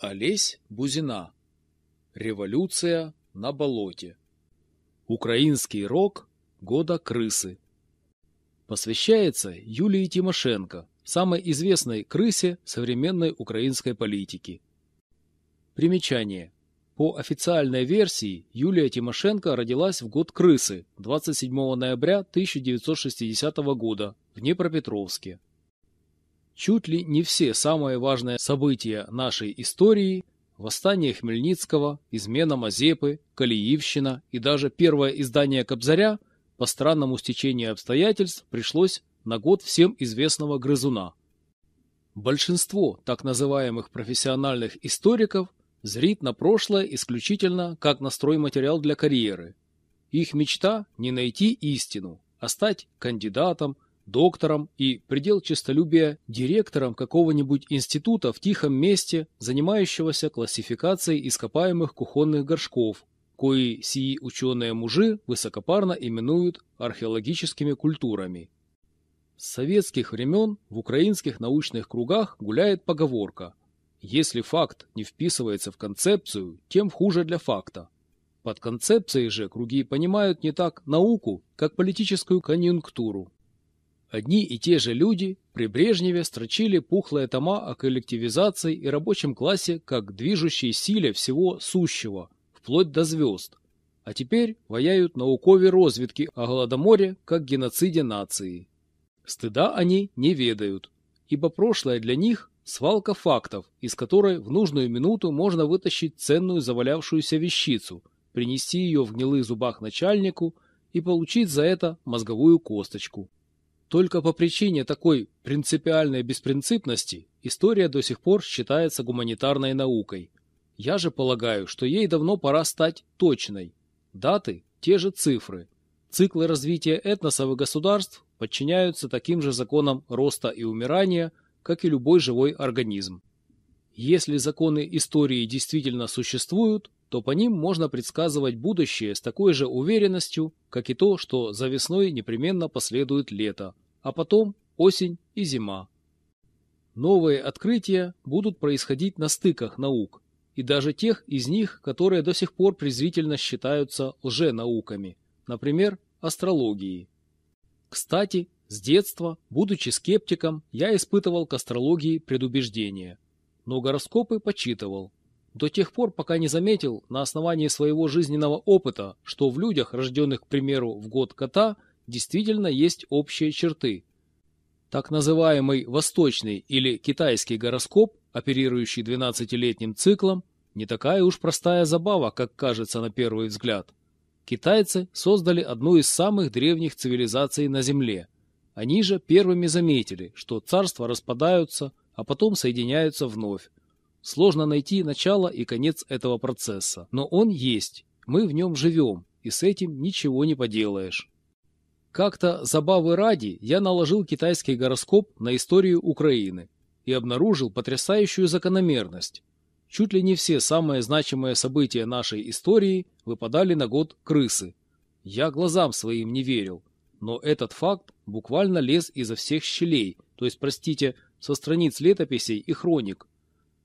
Олесь Бузина. Революция на болоте. Украинский рок года крысы. Посвящается Юлии Тимошенко, самой известной крысе современной украинской политики. Примечание. По официальной версии, Юлия Тимошенко родилась в год крысы 27 ноября 1960 года в Днепропетровске. Чуть ли не все самые важные события нашей истории – восстание Хмельницкого, измена Мазепы, Калиевщина и даже первое издание Кобзаря по странному стечению обстоятельств пришлось на год всем известного грызуна. Большинство так называемых профессиональных историков зрит на прошлое исключительно как на стройматериал для карьеры. Их мечта – не найти истину, а стать кандидатом, доктором и, предел честолюбия, директором какого-нибудь института в тихом месте, занимающегося классификацией ископаемых кухонных горшков, кои сии ученые-мужи высокопарно именуют археологическими культурами. С советских времен в украинских научных кругах гуляет поговорка «Если факт не вписывается в концепцию, тем хуже для факта». Под концепцией же круги понимают не так науку, как политическую конъюнктуру. Одни и те же люди при Брежневе строчили пухлые тома о коллективизации и рабочем классе как движущей силе всего сущего, вплоть до звезд. А теперь ваяют науковые разведки о Голодоморе как геноциде нации. Стыда они не ведают, ибо прошлое для них – свалка фактов, из которой в нужную минуту можно вытащить ценную завалявшуюся вещицу, принести ее в гнилых зубах начальнику и получить за это мозговую косточку. Только по причине такой принципиальной беспринципности история до сих пор считается гуманитарной наукой. Я же полагаю, что ей давно пора стать точной. Даты – те же цифры. Циклы развития этносов и государств подчиняются таким же законам роста и умирания, как и любой живой организм. Если законы истории действительно существуют, то по ним можно предсказывать будущее с такой же уверенностью, как и то, что за весной непременно последует лето, а потом осень и зима. Новые открытия будут происходить на стыках наук, и даже тех из них, которые до сих пор презрительно считаются лженауками, например, астрологией. Кстати, с детства, будучи скептиком, я испытывал к астрологии предубеждение, но гороскопы почитывал. До тех пор, пока не заметил на основании своего жизненного опыта, что в людях, рожденных, к примеру, в год кота – действительно есть общие черты. Так называемый восточный или китайский гороскоп, оперирующий 12-летним циклом, не такая уж простая забава, как кажется на первый взгляд. Китайцы создали одну из самых древних цивилизаций на Земле. Они же первыми заметили, что царства распадаются, а потом соединяются вновь. Сложно найти начало и конец этого процесса, но он есть, мы в нем живем, и с этим ничего не поделаешь. Как-то забавы ради я наложил китайский гороскоп на историю Украины и обнаружил потрясающую закономерность. Чуть ли не все самые значимые события нашей истории выпадали на год крысы. Я глазам своим не верил, но этот факт буквально лез изо всех щелей, то есть, простите, со страниц летописей и хроник.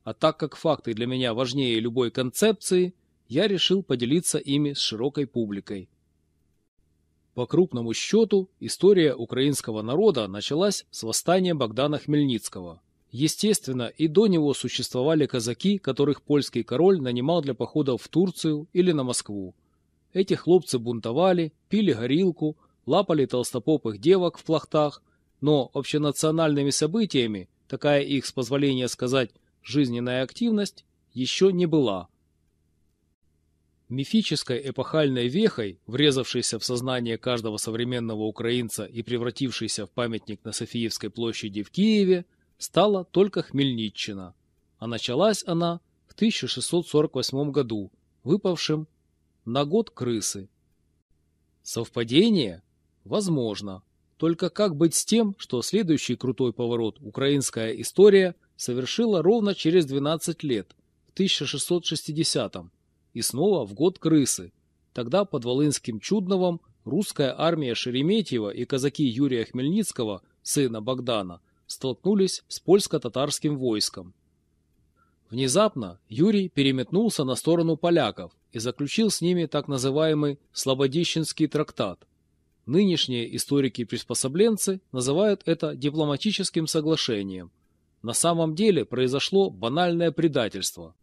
А так как факты для меня важнее любой концепции, я решил поделиться ими с широкой публикой. По крупному счету, история украинского народа началась с восстания Богдана Хмельницкого. Естественно, и до него существовали казаки, которых польский король нанимал для походов в Турцию или на Москву. Эти хлопцы бунтовали, пили горилку, лапали толстопопых девок в плахтах, но общенациональными событиями, такая их, с позволения сказать, жизненная активность, еще не была – Мифической эпохальной вехой, врезавшейся в сознание каждого современного украинца и превратившейся в памятник на Софиевской площади в Киеве, стала только Хмельниччина. А началась она в 1648 году, выпавшим на год крысы. Совпадение? Возможно. Только как быть с тем, что следующий крутой поворот украинская история совершила ровно через 12 лет, в 1660 -м, и снова в год крысы. Тогда под Волынским Чудновом русская армия Шереметьева и казаки Юрия Хмельницкого, сына Богдана, столкнулись с польско-татарским войском. Внезапно Юрий переметнулся на сторону поляков и заключил с ними так называемый Слободищенский трактат. Нынешние историки-приспособленцы называют это дипломатическим соглашением. На самом деле произошло банальное предательство.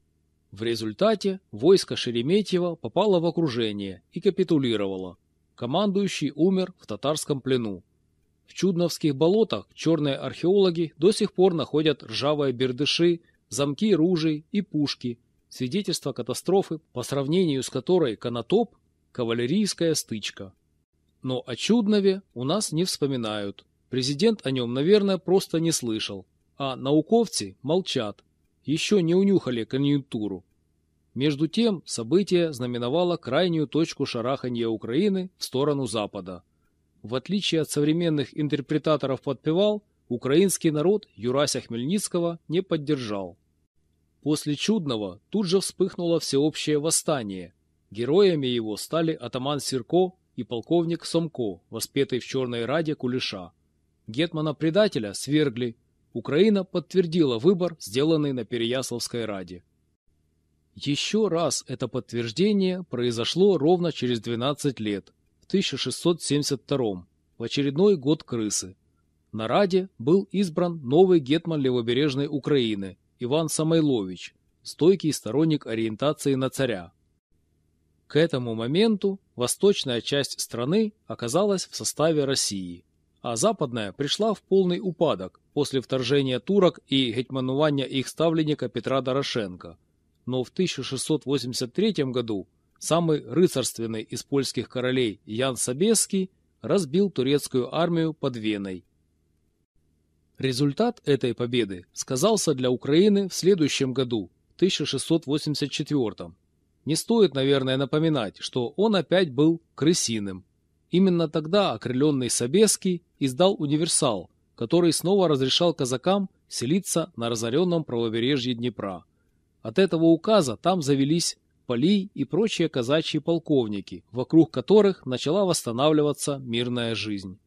В результате войско Шереметьева попало в окружение и капитулировало. Командующий умер в татарском плену. В Чудновских болотах черные археологи до сих пор находят ржавые бердыши, замки ружей и пушки, свидетельство катастрофы, по сравнению с которой Конотоп – кавалерийская стычка. Но о Чуднове у нас не вспоминают. Президент о нем, наверное, просто не слышал. А науковцы молчат. Еще не унюхали конъюнктуру. Между тем, событие знаменовало крайнюю точку шараханья Украины в сторону Запада. В отличие от современных интерпретаторов подпевал, украинский народ Юрася Хмельницкого не поддержал. После Чудного тут же вспыхнуло всеобщее восстание. Героями его стали атаман Сирко и полковник Сомко, воспетый в Черной Раде Кулеша. Гетмана-предателя свергли. Украина подтвердила выбор, сделанный на Переяславской Раде. Еще раз это подтверждение произошло ровно через 12 лет, в 1672 в очередной год крысы. На Раде был избран новый гетман левобережной Украины Иван Самойлович, стойкий сторонник ориентации на царя. К этому моменту восточная часть страны оказалась в составе России, а западная пришла в полный упадок после вторжения турок и гетьманування их ставленника Петра Дорошенко. Но в 1683 году самый рыцарственный из польских королей Ян Собеский разбил турецкую армию под Веной. Результат этой победы сказался для Украины в следующем году, 1684 не стоит, наверное, напоминать, что он опять был крысиным. Именно тогда окрыленный Собеский издал универсал, который снова разрешал казакам селиться на разоренном правобережье Днепра. От этого указа там завелись Полий и прочие казачьи полковники, вокруг которых начала восстанавливаться мирная жизнь.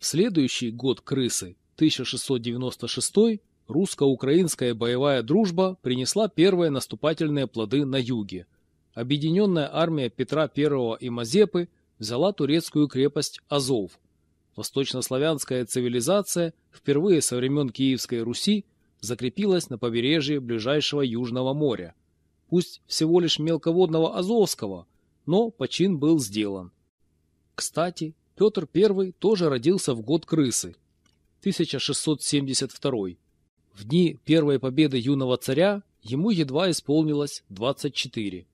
В следующий год крысы, 1696 русско-украинская боевая дружба принесла первые наступательные плоды на юге. Объединенная армия Петра I и Мазепы взяла турецкую крепость Азов. Восточнославянская цивилизация впервые со времен Киевской Руси закрепилась на побережье ближайшего Южного моря. Пусть всего лишь мелководного Азовского, но почин был сделан. Кстати, Петр I тоже родился в год крысы, 1672 в дни первой победы юного царя ему едва исполнилось 24.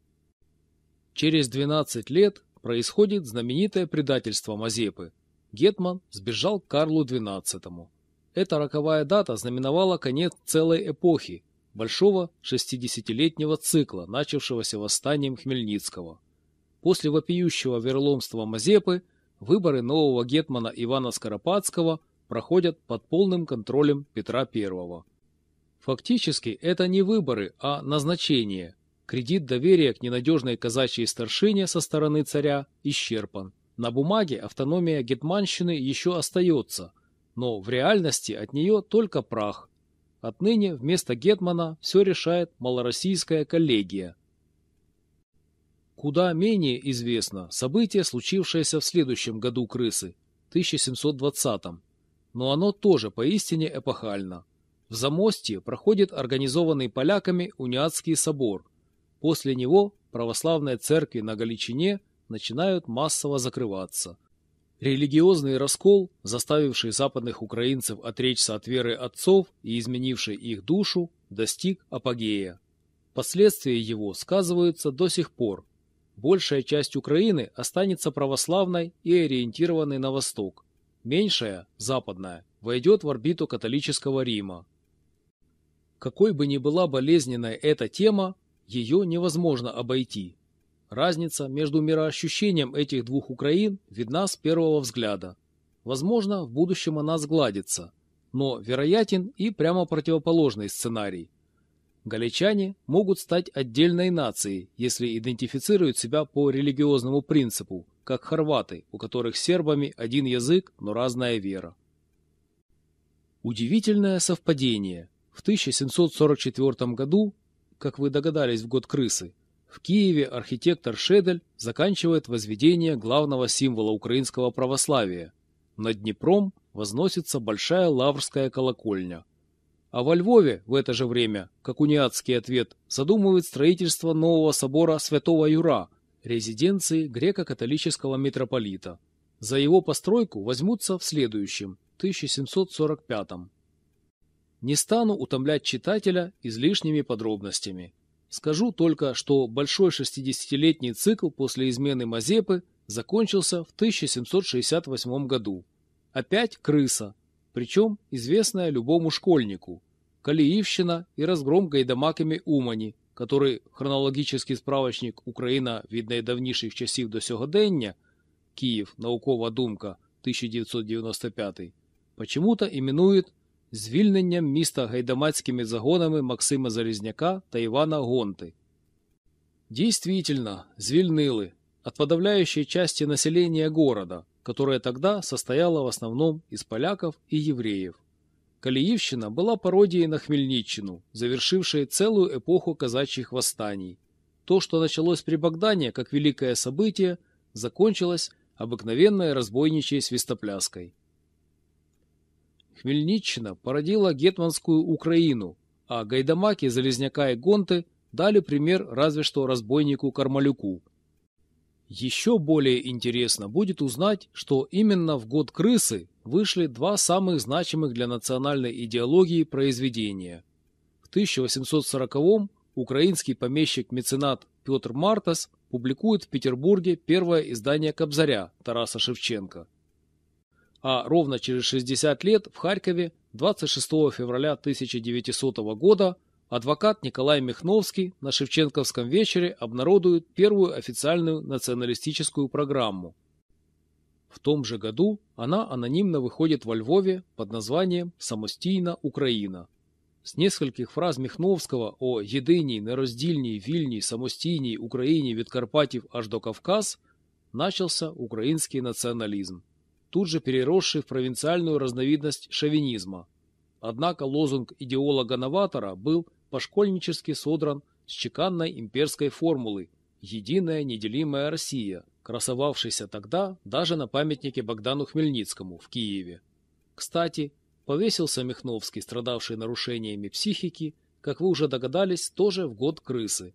Через 12 лет происходит знаменитое предательство Мазепы. Гетман сбежал к Карлу XII. Эта роковая дата знаменовала конец целой эпохи, большого 60-летнего цикла, начавшегося восстанием Хмельницкого. После вопиющего верломства Мазепы выборы нового гетмана Ивана Скоропадского проходят под полным контролем Петра I. Фактически это не выборы, а назначение. Кредит доверия к ненадежной казачьей старшине со стороны царя исчерпан. На бумаге автономия гетманщины еще остается, но в реальности от нее только прах. Отныне вместо гетмана все решает малороссийская коллегия. Куда менее известно событие, случившееся в следующем году крысы, 1720 -м. но оно тоже поистине эпохально. В Замостье проходит организованный поляками Униатский собор. После него православные церкви на Галичине начинают массово закрываться. Религиозный раскол, заставивший западных украинцев отречься от веры отцов и изменивший их душу, достиг апогея. Последствия его сказываются до сих пор. Большая часть Украины останется православной и ориентированной на восток. Меньшая, западная, войдет в орбиту католического Рима. Какой бы ни была болезненная эта тема, ее невозможно обойти. Разница между мироощущением этих двух Украин видна с первого взгляда. Возможно, в будущем она сгладится, но вероятен и прямо противоположный сценарий. Галичане могут стать отдельной нацией, если идентифицируют себя по религиозному принципу, как хорваты, у которых с сербами один язык, но разная вера. Удивительное совпадение. В 1744 году, как вы догадались в год крысы, в Киеве архитектор Шедель заканчивает возведение главного символа украинского православия. Над Днепром возносится большая лаврская колокольня. А во Львове в это же время, как униатский ответ, задумывает строительство нового собора Святого Юра, резиденции греко-католического митрополита. За его постройку возьмутся в следующем, 1745 -м. Не стану утомлять читателя излишними подробностями. Скажу только, что большой 60-летний цикл после измены Мазепы закончился в 1768 году. Опять крыса, причем известная любому школьнику. Калиивщина и разгром гайдамаками Умані, который хронологический справочник Україна від найдавніших часів до сьогодення Київ, наукова думка, 1995, почему-то іменують звільненням міста гайдамацькими загонами Максима Залізняка та Івана Гонти. Действительно, звільнили от подавляющей части населения города, которое тогда состояло в основном из поляков и евреев. Калиевщина была пародией на Хмельниччину, завершившей целую эпоху казачьих восстаний. То, что началось при Богдане как великое событие, закончилось обыкновенной разбойничьей свистопляской. Хмельниччина породила гетманскую Украину, а Гайдамаки, Залезняка и Гонты дали пример разве что разбойнику Кармалюку. Еще более интересно будет узнать, что именно в год крысы вышли два самых значимых для национальной идеологии произведения. В 1840-м украинский помещик-меценат Петр Мартас публикует в Петербурге первое издание Кобзаря Тараса Шевченко – а ровно через 60 лет в Харькове 26 февраля 1900 года адвокат Николай Михновский на Шевченковском вечере обнародует первую официальную националистическую программу. В том же году она анонимно выходит во Львове под названием «Самостийна Украина». С нескольких фраз Михновского о «єдиній, нероздільній, вільній, самостійній Україні від Карпатів аж до Кавказ» начался украинский национализм тут же переросший в провинциальную разновидность шовинизма. Однако лозунг идеолога-новатора был пошкольнически содран с чеканной имперской формулы «Единая неделимая Россия», красовавшейся тогда даже на памятнике Богдану Хмельницкому в Киеве. Кстати, повесился Михновский, страдавший нарушениями психики, как вы уже догадались, тоже в год крысы.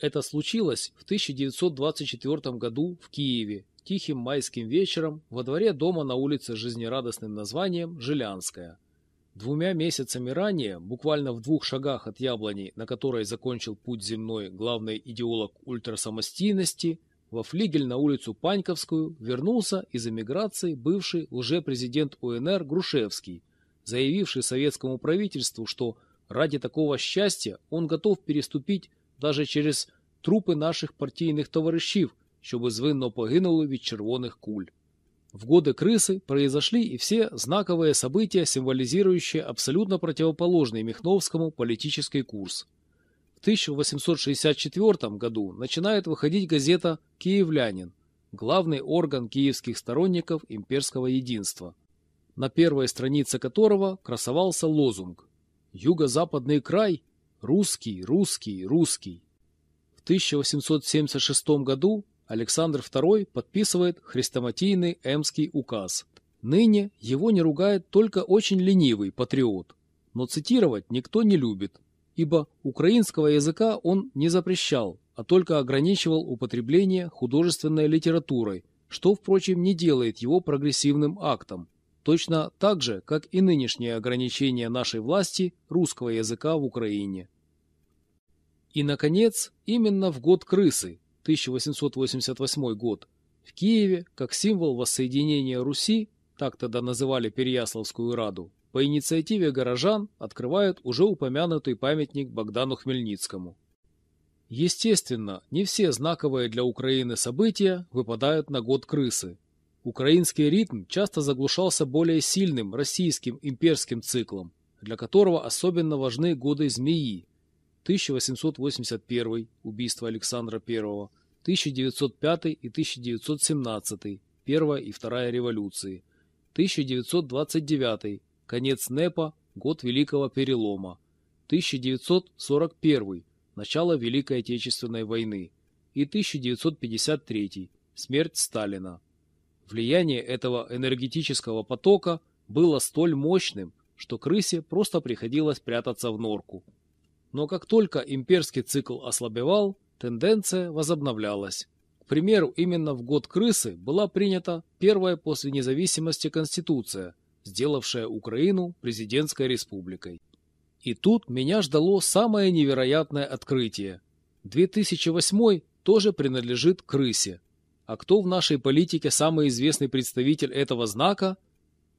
Это случилось в 1924 году в Киеве тихим майским вечером во дворе дома на улице с жизнерадостным названием Жилянская. Двумя месяцами ранее, буквально в двух шагах от яблони, на которой закончил путь земной главный идеолог ультрасамостийности, во флигель на улицу Паньковскую вернулся из эмиграции бывший лже-президент УНР Грушевский, заявивший советскому правительству, что ради такого счастья он готов переступить даже через трупы наших партийных товарищей, що безвинно погинули від червоних куль. В годы крысы произошли и все знаковые события, символизирующие абсолютно противоположный Михновскому политический курс. В 1864 году начинает выходить газета «Киевлянин», главный орган киевских сторонников имперского единства, на первой странице которого красовался лозунг «Юго-западный край – русский, русский, русский». В 1876 году Александр II подписывает хрестоматийный Эмский указ. Ныне его не ругает только очень ленивый патриот, но цитировать никто не любит, ибо украинского языка он не запрещал, а только ограничивал употребление художественной литературой, что, впрочем, не делает его прогрессивным актом, точно так же, как и нынешнее ограничение нашей власти русского языка в Украине. И, наконец, именно в год крысы 1888 год, в Киеве, как символ воссоединения Руси, так тогда называли Переяславскую Раду, по инициативе горожан открывают уже упомянутый памятник Богдану Хмельницкому. Естественно, не все знаковые для Украины события выпадают на год крысы. Украинский ритм часто заглушался более сильным российским имперским циклом, для которого особенно важны годы змеи, 1881 – убийство Александра I, 1905 и 1917 – Первая и Вторая революции, 1929 – конец НЭПа, год Великого Перелома, 1941 – начало Великой Отечественной войны и 1953 – смерть Сталина. Влияние этого энергетического потока было столь мощным, что крысе просто приходилось прятаться в норку. Но как только имперский цикл ослабевал, тенденция возобновлялась. К примеру, именно в год крысы была принята первая после независимости Конституция, сделавшая Украину президентской республикой. И тут меня ждало самое невероятное открытие. 2008 тоже принадлежит крысе. А кто в нашей политике самый известный представитель этого знака?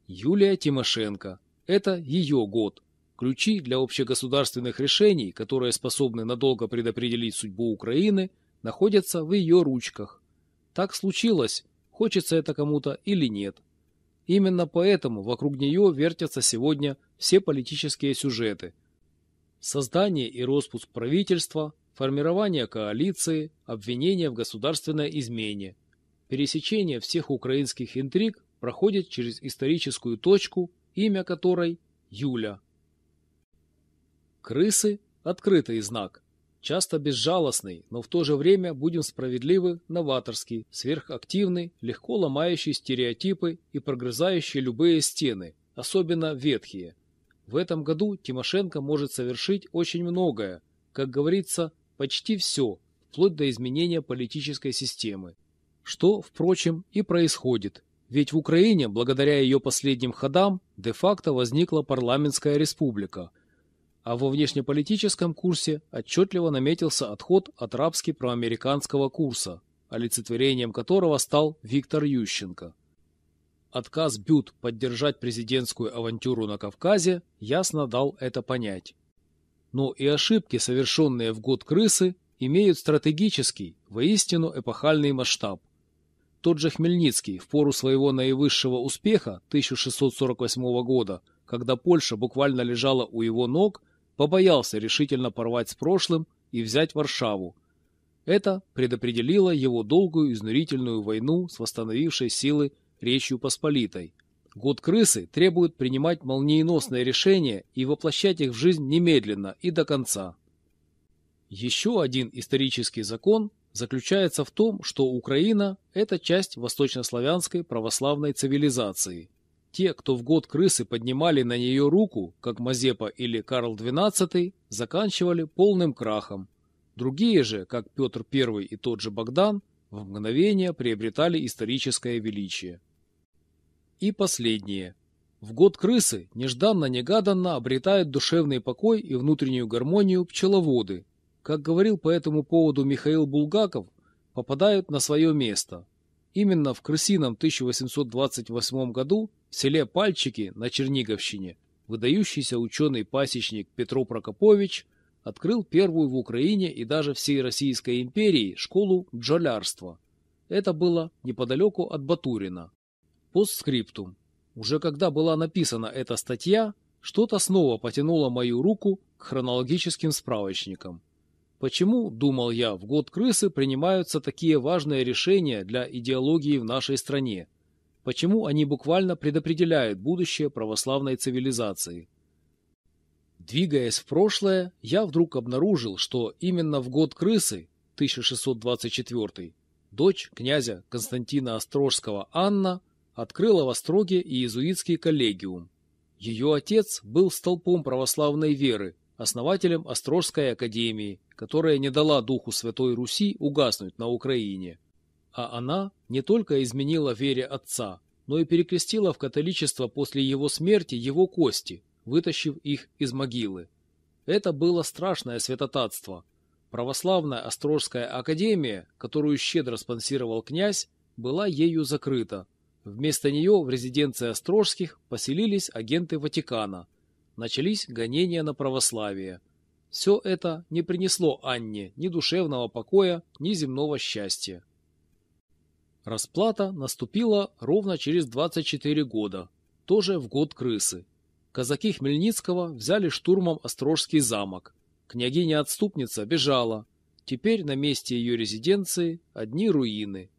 Юлия Тимошенко. Это ее год. Ключи для общегосударственных решений, которые способны надолго предопределить судьбу Украины, находятся в ее ручках. Так случилось, хочется это кому-то или нет. Именно поэтому вокруг нее вертятся сегодня все политические сюжеты. Создание и распуск правительства, формирование коалиции, обвинения в государственной измене. Пересечение всех украинских интриг проходит через историческую точку, имя которой – Юля. Крысы – открытый знак. Часто безжалостный, но в то же время, будем справедливы, новаторский, сверхактивный, легко ломающий стереотипы и прогрызающий любые стены, особенно ветхие. В этом году Тимошенко может совершить очень многое, как говорится, почти все, вплоть до изменения политической системы. Что, впрочем, и происходит, ведь в Украине, благодаря ее последним ходам, де-факто возникла парламентская республика – а во внешнеполитическом курсе отчетливо наметился отход от рабски-проамериканского курса, олицетворением которого стал Виктор Ющенко. Отказ Бют поддержать президентскую авантюру на Кавказе ясно дал это понять. Но и ошибки, совершенные в год крысы, имеют стратегический, воистину эпохальный масштаб. Тот же Хмельницкий в пору своего наивысшего успеха 1648 года, когда Польша буквально лежала у его ног, побоялся решительно порвать с прошлым и взять Варшаву. Это предопределило его долгую изнурительную войну с восстановившей силы Речью Посполитой. Год крысы требует принимать молниеносные решения и воплощать их в жизнь немедленно и до конца. Еще один исторический закон заключается в том, что Украина – это часть восточнославянской православной цивилизации – те, кто в год крысы поднимали на нее руку, как Мазепа или Карл XII, заканчивали полным крахом. Другие же, как Петр I и тот же Богдан, в мгновение приобретали историческое величие. И последнее. В год крысы нежданно-негаданно обретают душевный покой и внутреннюю гармонию пчеловоды. Как говорил по этому поводу Михаил Булгаков, попадают на свое место. Именно в крысином 1828 году в селе Пальчики на Черниговщине выдающийся ученый-пасечник Петро Прокопович открыл первую в Украине и даже всей Российской империи школу бджолярства. Это было неподалеку от Батурина. Постскриптум. Уже когда была написана эта статья, что-то снова потянуло мою руку к хронологическим справочникам. Почему, думал я, в год крысы принимаются такие важные решения для идеологии в нашей стране? Почему они буквально предопределяют будущее православной цивилизации? Двигаясь в прошлое, я вдруг обнаружил, что именно в год крысы, 1624, дочь князя Константина Острожского Анна открыла в Остроге иезуитский коллегиум. Ее отец был столпом православной веры, основателем Острожской академии, которая не дала духу Святой Руси угаснуть на Украине. А она не только изменила вере отца, но и перекрестила в католичество после его смерти его кости, вытащив их из могилы. Это было страшное святотатство. Православная Острожская академия, которую щедро спонсировал князь, была ею закрыта. Вместо нее в резиденции Острожских поселились агенты Ватикана. Начались гонения на православие. Все это не принесло Анне ни душевного покоя, ни земного счастья. Расплата наступила ровно через 24 года, тоже в год крысы. Казаки Хмельницкого взяли штурмом Острожский замок. Княгиня-отступница бежала. Теперь на месте ее резиденции одни руины.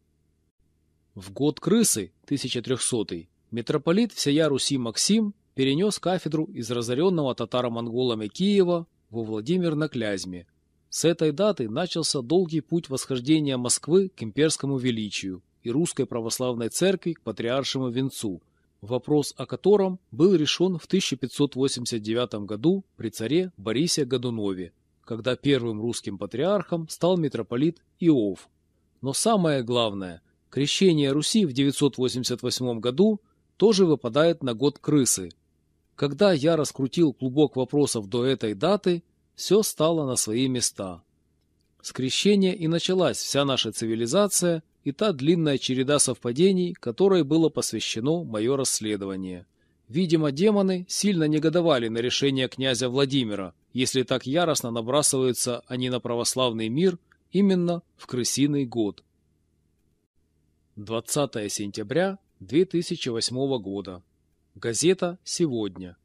В год крысы, 1300 митрополит всея Руси Максим перенес кафедру из разоренного татаро-монголами Киева во Владимир на Клязьме. С этой даты начался долгий путь восхождения Москвы к имперскому величию и русской православной церкви к патриаршему венцу, вопрос о котором был решен в 1589 году при царе Борисе Годунове, когда первым русским патриархом стал митрополит Иов. Но самое главное, крещение Руси в 988 году тоже выпадает на год крысы. Когда я раскрутил клубок вопросов до этой даты, все стало на свои места. С крещения и началась вся наша цивилизация и та длинная череда совпадений, которой было посвящено мое расследование. Видимо, демоны сильно негодовали на решение князя Владимира, если так яростно набрасываются они на православный мир именно в крысиный год. 20 сентября 2008 года. Газета «Сегодня».